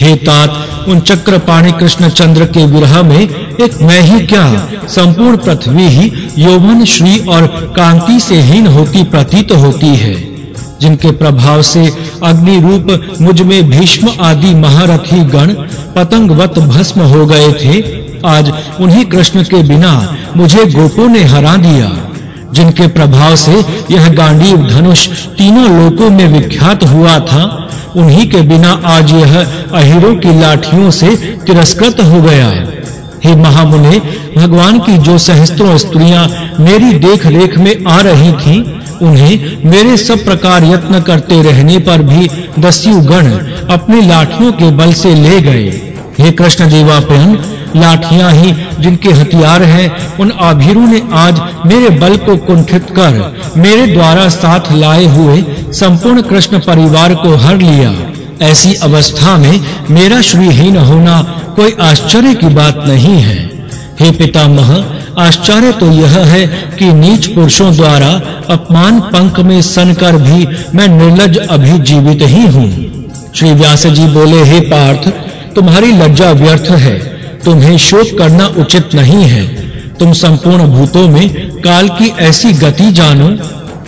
हे तात, उन चक्रपाणी कृष्ण चंद्र के विरह में एक मैं ही क्या, संपूर्ण पृथ्वी ही यौवन, श्री और कांति से हीन होती प्रतीत होती है, जिनके प्रभाव से अग्नि रूप मुझमें भीष्म आदि महारथी गण पतंगवत भस्म हो गए थे, आज उन्हीं कृष्ण के बिना मुझे गोपों ने हरा दिया, जिनके प्रभाव से यह गांडीव धनुष तीनों लोकों में विख्यात हुआ था। उन्हीं के बिना आज यह अहिरों की लाठियों से तिरस्कृत हो गया है। हे महामुने, भगवान की जो सहस्त्रों स्त्रियाँ मेरी देख रेख में आ रही थीं, उन्हें मेरे सब प्रकार यत्न करते रहने पर भी दस्युगण अपनी लाठियों के बल से ले गए। हे कृष्ण देवा देवापयन लाठियाँ ही जिनके हथियार हैं, उन आभीरों ने आज मेरे बल को कुंठित कर, मेरे द्वारा साथ लाए हुए संपूर्ण कृष्ण परिवार को हर लिया। ऐसी अवस्था में मेरा श्रीहीन होना कोई आश्चर्य की बात नहीं है। हे पितामह, आश्चर्य तो यह है कि नीच पुरुषों द्वारा अपमान पंख में सनकर भी मैं निर्लज अभी जीवित ही हूँ। श्री व्यास जी बोले, हे पार्थ, तुम्हारी लज्जा व्यर्थ है। तुम्हें शोक करना उचित नहीं है। तुम संपूर्ण भूतों में काल की ऐसी गति जानो।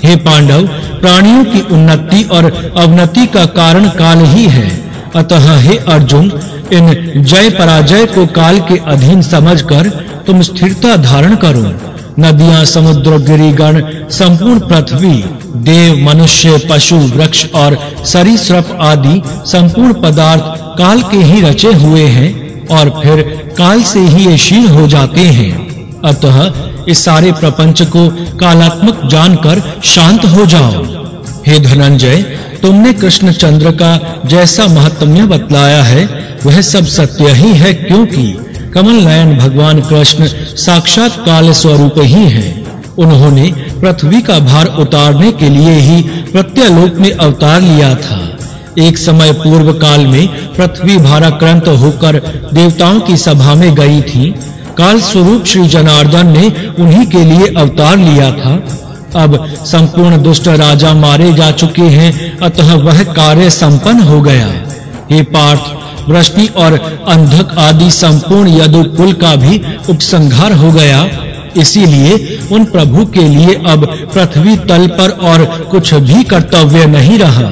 हे पांडव, प्राणियों की उन्नति और अवनति का कारण काल ही है। अतः हे अर्जुन, इन जय पराजय को काल के अधीन समझकर तुम स्थिरता धारण करो। नदियाँ, समुद्र, गिरिगण, संपूर्ण पृथ्वी, देव, मनुष्य, पशु, वृक्ष और सरीसृप आदि संपूर्ण पदार्थ काल के ही रचे हुए हैं। और फिर काल से ही ये क्षीण हो जाते हैं। अतः इस सारे प्रपंच को कालात्मक जानकर शांत हो जाओ। हे धनंजय, तुमने कृष्ण चंद्र का जैसा महत्म्य बतलाया है, वह सब सत्य ही है क्योंकि कमल नयन भगवान कृष्ण साक्षात काल स्वरूप ही हैं। उन्होंने पृथ्वी का भार उतारने के लिए ही प्रत्यलोक में अवतार लिया था। एक समय पूर्व काल में पृथ्वी भाराक्रांत होकर देवताओं की सभा में गई थी। काल स्वरूप श्री जनार्दन ने उन्हीं के लिए अवतार लिया था। अब संपूर्ण दुष्ट राजा मारे जा चुके हैं, अतः वह कार्य संपन्न हो गया। हे पार्थ, वृष्टि और अंधक आदि संपूर्ण यदु कुल का भी उपसंहार हो गया। इसीलिए उन प्रभु के लिए अब पृथ्वी तल पर और कुछ भी कर्तव्य नहीं रहा।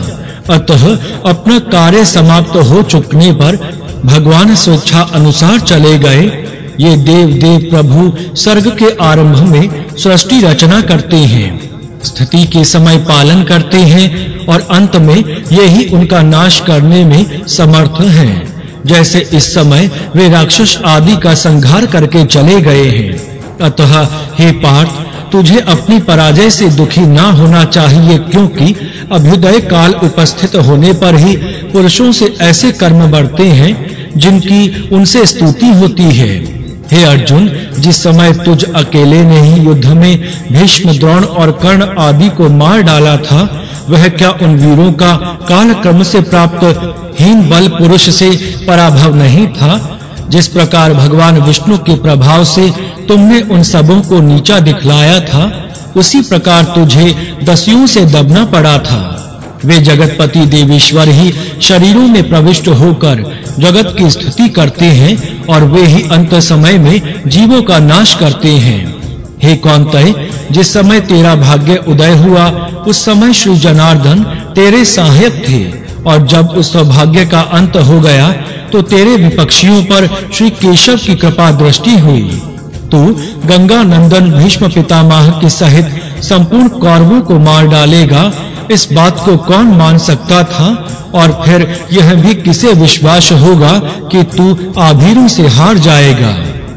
अतः अपना कार्य समाप्त हो चुकने पर भगवान स्वेच्छा अनुसार चले गए। ये देव देव प्रभु स्वर्ग के आरंभ में सृष्टि रचना करते हैं, स्थिति के समय पालन करते हैं और अंत में यही उनका नाश करने में समर्थ हैं। जैसे इस समय वे राक्षस आदि का संहार करके चले गए हैं। अतः हे पार्थ तुझे अपनी पराजय से दुखी ना होना चाहिए, क्योंकि अभ्युदय काल उपस्थित होने पर ही पुरुषों से ऐसे कर्म बढ़ते हैं, जिनकी उनसे स्तुति होती है। हे अर्जुन, जिस समय तुझ अकेले ने ही युद्ध में भीष्म, द्रोण और कर्ण आदि को मार डाला था, वह क्या उन वीरों का काल क्रम से प्राप्त हीन बल पुरुष से पराभव नहीं था? जिस प्रकार भगवान विष्णु के प्रभाव से तुमने उन सबों को नीचा दिखलाया था, उसी प्रकार तुझे दस्युओं से दबना पड़ा था। वे जगतपति देवेश्वर ही शरीरों में प्रविष्ट होकर जगत की स्थिति करते हैं और वे ही अंत समय में जीवों का नाश करते हैं। हे कौंतय, जिस समय तेरा भाग्य उदय हुआ, उस समय श्री जनार्दन तेरे सहायक थे और जब उस सौभाग्य का अंत हो गया तो तेरे विपक्षियों पर श्री केशव की कृपा दृष्टि हुई। तू गंगा नंदन भीष्म पितामह के सहित संपूर्ण कौरवों को मार डालेगा, इस बात को कौन मान सकता था? और फिर यह भी किसे विश्वास होगा कि तू आभीरों से हार जाएगा?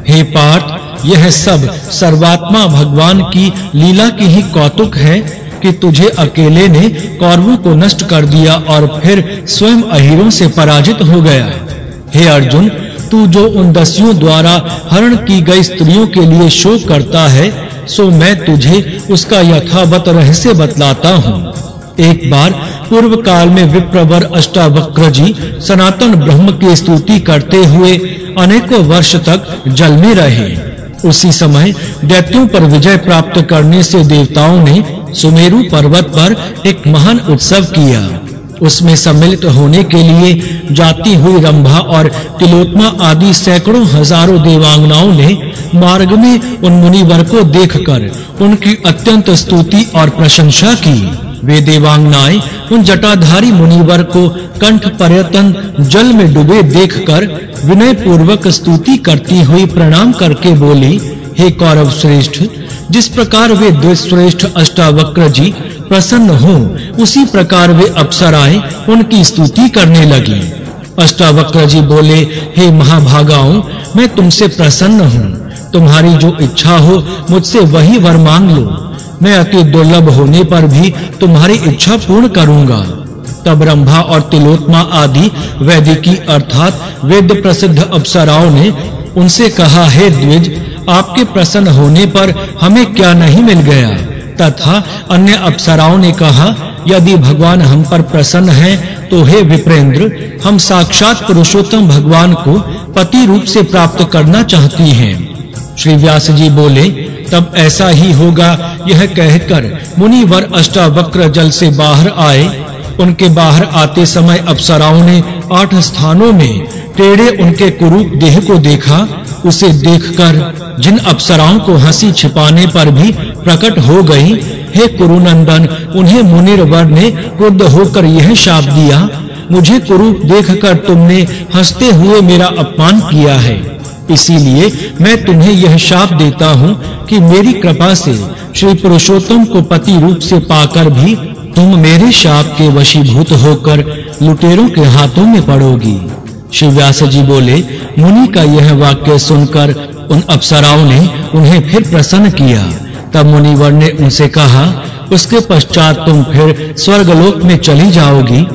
हे पार्थ, यह सब सर्वात्मा भगवान की लीला की ही कौतुक है कि तुझे अकेले ने कौरवों को नष्ट कर दिया और फिर स्वयं अहिरों से पराजित हो गया। हे अर्जुन, तू जो उन दस्युओं द्वारा हरण की गई स्त्रियों के लिए शोक करता है, सो मैं तुझे उसका यथावत रहस्य बतलाता हूँ। एक बार पूर्व काल में विप्रवर अष्टावक्र जी सनातन ब्रह्म की स्तुति करते हुए अनेकों वर्ष तक जल में रहे। उसी समय दैत्यों पर विजय प्राप्त करने से देवताओं ने सुमेरु पर्वत पर एक महान उत्सव किया। उसमें सम्मिलित होने के लिए जाती हुई रंभा और तिलोत्मा आदि सैकड़ों हज़ारों देवांगनाओं ने मार्ग में उन मुनिवर को देखकर उनकी अत्यंत स्तुति और प्रशंसा की। वे देवांगनाएँ उन जटाधारी मुनिवर को कंठ पर्यतन जल में डूबे देखकर विनय पूर्वक स्तुति करती हुई प्रणाम करके बोली, हे कौरव श्रेष्ठ, जिस प्रकार वे द्विश्रेष्ठ अष्टावक्र जी प्रसन्न हो, उसी प्रकार वे अप्सराएँ उनकी स्तुति करने लगी। अष्टावक्र जी बोले, हे महाभागाओं, मैं तुमसे प्रसन्न हूँ। तुम्हारी जो इच्छा हो, मुझसे वही वर मांग लो। मैं अति दुर्लभ होने पर भी तुम्हारी इच्छा पूर्ण करूँगा। तब रंभा और तिलोत्मा आदि वैदिकी अर्थात वेद प्रसिद्ध अप्सराओं ने उनसे कहा, हे द्विज, आपके प्रसन्न होने पर हमें क्या नहीं मिल गया? तथा अन्य अप्सराओं ने कहा, यदि भगवान हम पर प्रसन्न हैं तो हे विप्रेंद्र, हम साक्षात पुरुषोत्तम भगवान को पति रूप से प्राप्त करना चाहती हैं। श्री व्यास जी बोले, तब ऐसा ही होगा। यह कहकर मुनिवर अष्टावक्र जल से बाहर आए। उनके बाहर आते समय अप्सराओं ने आठ स्थानों में टेढ़े उनके कुरूप देह को देखा। उसे देखकर जिन अप्सराओं को हँसी छिपाने पर भी प्रकट हो गई। हे कुरुनंदन, उन्हें मुनिरवर ने क्रुद्ध होकर यह शाप दिया। मुझे कुरूप देखकर तुमने हँसते हुए मेरा अपमान किया है। इसीलिए मैं तुम्हें यह शाप देता हूँ कि मेरी कृपा से श्री पुरुषोत्तम को पति रूप से पाकर भी तुम मेरे शाप के वशीभूत होकर लुटेरों के हाथों में पड़ोगी। श्री व्यास जी बोले, मुनि का यह वाक्य सुनकर उन अप्सराओं ने उन्हें फिर प्रसन्न किया। तब मुनिवर ने उनसे कहा, उसके पश्चात तुम फिर स्वर्गलोक में चली जाओगी।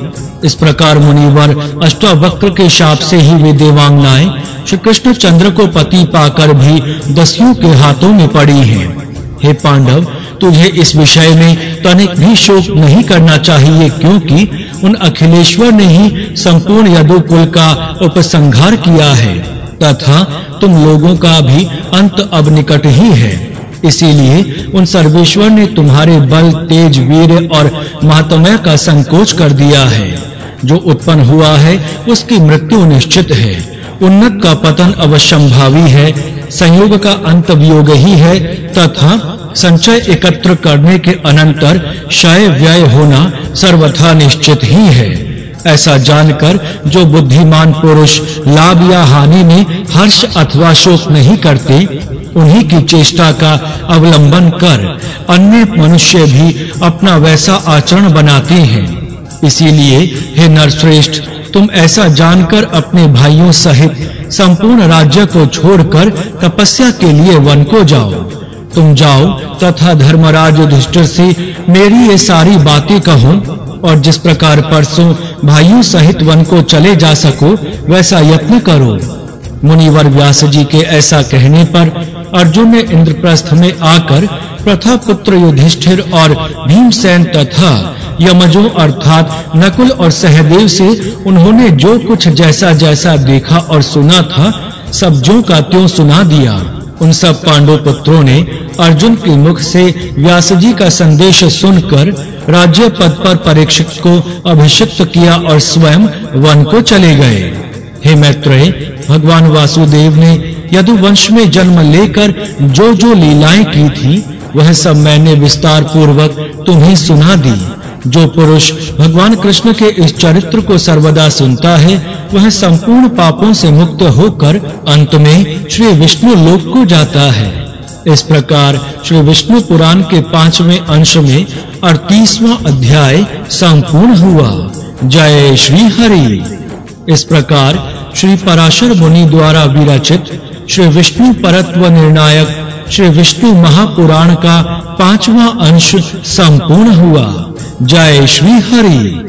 इस प्रकार मुनिवर अष्टावक्र के शाप से ही वे देवांगनाएँ श्री कृष्ण चंद्र को पति पाकर भी दस्यु के हाथों में पड़ी हैं। हे पांडव, तुझे इस विषय में तनिक भी शोक नहीं करना चाहिए, क्योंकि उन अखिलेश्वर ने ही संपूर्ण यदुकुल का उपसंहार किया है। तथा तुम लोगों का भी अंत अब निकट ही है। इसीलिए उन सर्वेश्वर ने तुम्हारे बल, तेज, वीर और महात्म्य का संकोच कर दिया है। जो उत्पन्न हुआ है, उसकी मृत्यु निश्चित है। उन्नत का पतन अवश्यंभावी है। संयोग का अंत वियोग ही है। तथा संचय एकत्र करने के अनंतर क्षय व्यय होना सर्वथा निश्चित ही है। ऐसा जानकर जो बुद्धिमान पुरुष लाभ या हानि में हर्ष अथवा शोक नहीं करते उन्हीं की चेष्टा का अवलंबन कर अन्य मनुष्य भी अपना वैसा आचरण बनाते हैं। इसीलिए हे नरश्रेष्ठ, तुम ऐसा जानकर अपने भाइयों सहित संपूर्ण राज्य को छोड़कर तपस्या के लिए वन को जाओ। तुम जाओ तथा धर्मराज युधिष्ठिर से मेरी ये सारी बातें कहो और जिस प्रकार परसों भाइयों सहित वन को चले जा सको, वैसा यत्न करो। मुनिवर व्यास जी के ऐसा कहने पर अर्जुन ने इंद्रप्रस्थ में आकर प्रथा पुत्र युधिष्ठिर और भीमसेन तथा यमजों अर्थात नकुल और सहदेव से उन्होंने जो कुछ जैसा जैसा देखा और सुना था, सब जो का त्यों सुना दिया। उन सब पांडव पुत्रों ने अर्जुन के मुख से व्यास जी का संदेश सुनकर राज्य पद पर परीक्षित को अभिषिक्त किया और स्वयं वन को चले गए। हे मैत्रेय, भगवान वासुदेव ने यदुवंश में जन्म लेकर जो जो लीलाएँ की थी, वह सब मैंने विस्तार पूर्वक तुम्हें सुना दी। जो पुरुष भगवान कृष्ण के इस चरित्र को सर्वदा सुनता है, वह संपूर्ण पापों से मुक्त होकर अंत में श्री विष्णु लोक को जाता है। इस प्रकार श्री विष्णु पुराण के पाँचवें अंश में 38वां अध्याय संपूर्ण हुआ। जय श्री हरि। इस प्रकार श्री पराशर मुनि द्वारा विरचित श्री विष्णु परत्व निर्णायक श्री विष्णु महापुराण का पांचवा अंश संपूर्ण हुआ। जय श्री हरि।